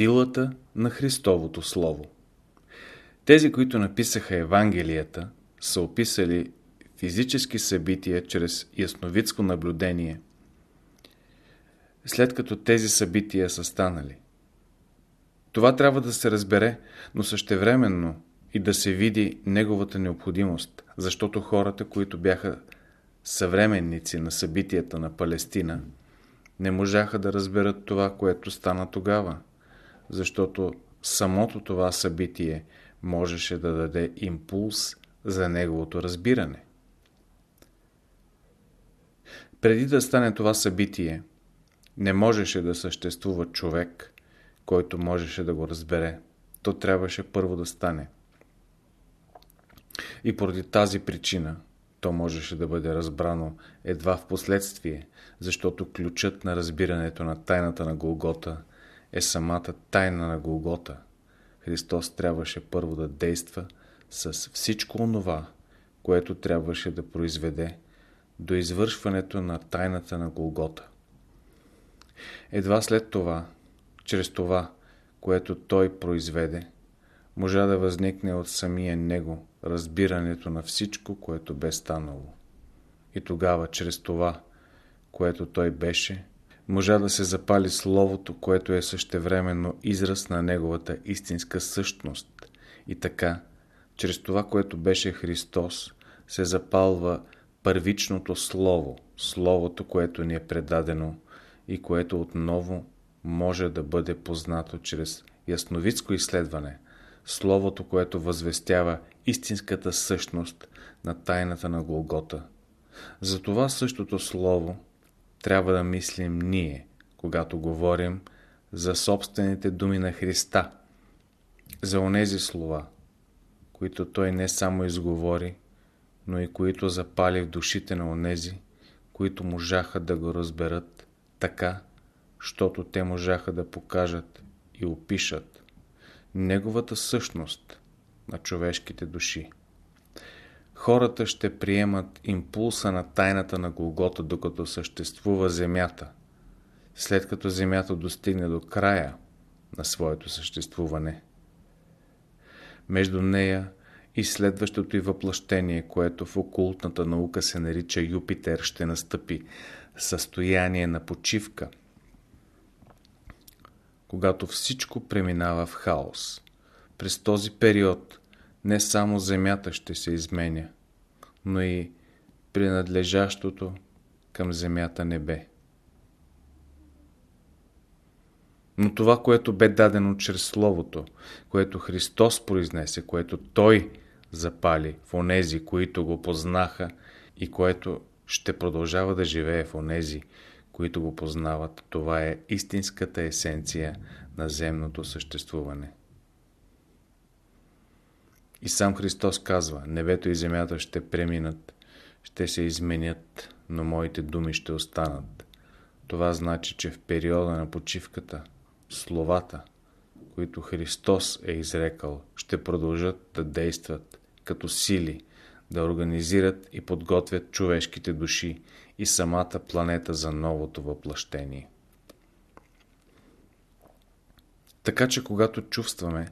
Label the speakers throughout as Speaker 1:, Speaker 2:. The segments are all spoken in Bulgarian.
Speaker 1: Силата на Христовото Слово Тези, които написаха Евангелията, са описали физически събития чрез ясновидско наблюдение, след като тези събития са станали. Това трябва да се разбере, но същевременно и да се види неговата необходимост, защото хората, които бяха съвременници на събитията на Палестина, не можаха да разберат това, което стана тогава, защото самото това събитие можеше да даде импулс за неговото разбиране. Преди да стане това събитие, не можеше да съществува човек, който можеше да го разбере. То трябваше първо да стане. И поради тази причина то можеше да бъде разбрано едва в последствие, защото ключът на разбирането на тайната на Голгота е самата тайна на Голгота. Христос трябваше първо да действа с всичко онова, което трябваше да произведе до извършването на тайната на Голгота. Едва след това, чрез това, което Той произведе, можа да възникне от самия Него разбирането на всичко, което бе станало. И тогава, чрез това, което Той беше, можа да се запали Словото, което е същевременно израз на Неговата истинска същност. И така, чрез това, което беше Христос, се запалва първичното Слово, Словото, което ни е предадено и което отново може да бъде познато чрез ясновидско изследване, Словото, което възвестява истинската същност на тайната на Голгота. За това същото Слово трябва да мислим ние, когато говорим за собствените думи на Христа, за онези слова, които Той не само изговори, но и които запали в душите на онези, които можаха да го разберат така, щото те можаха да покажат и опишат неговата същност на човешките души. Хората ще приемат импулса на тайната на Голгота, докато съществува Земята. След като Земята достигне до края на своето съществуване, между нея и следващото и въплъщение, което в окултната наука се нарича Юпитер, ще настъпи състояние на почивка, когато всичко преминава в хаос. През този период не само Земята ще се изменя, но и принадлежащото към Земята небе. Но това, което бе дадено чрез Словото, което Христос произнесе, което Той запали в онези, които го познаха и което ще продължава да живее в онези, които го познават, това е истинската есенция на земното съществуване. И сам Христос казва, небето и земята ще преминат, ще се изменят, но моите думи ще останат. Това значи, че в периода на почивката, словата, които Христос е изрекал, ще продължат да действат като сили, да организират и подготвят човешките души и самата планета за новото въплъщение. Така че когато чувстваме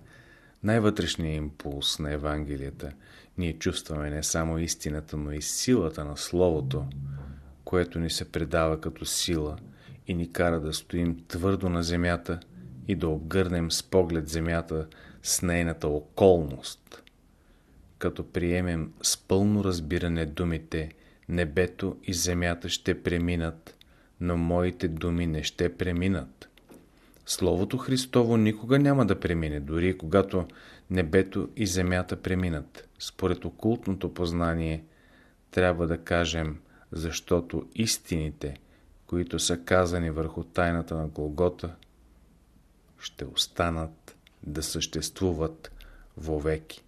Speaker 1: най-вътрешния импулс на Евангелията, ние чувстваме не само истината, но и силата на Словото, което ни се предава като сила и ни кара да стоим твърдо на земята и да обгърнем с поглед земята с нейната околност. Като приемем с пълно разбиране думите «Небето и земята ще преминат, но моите думи не ще преминат». Словото Христово никога няма да премине, дори когато небето и земята преминат. Според окултното познание трябва да кажем, защото истините, които са казани върху тайната на Голгота, ще останат да съществуват вовеки.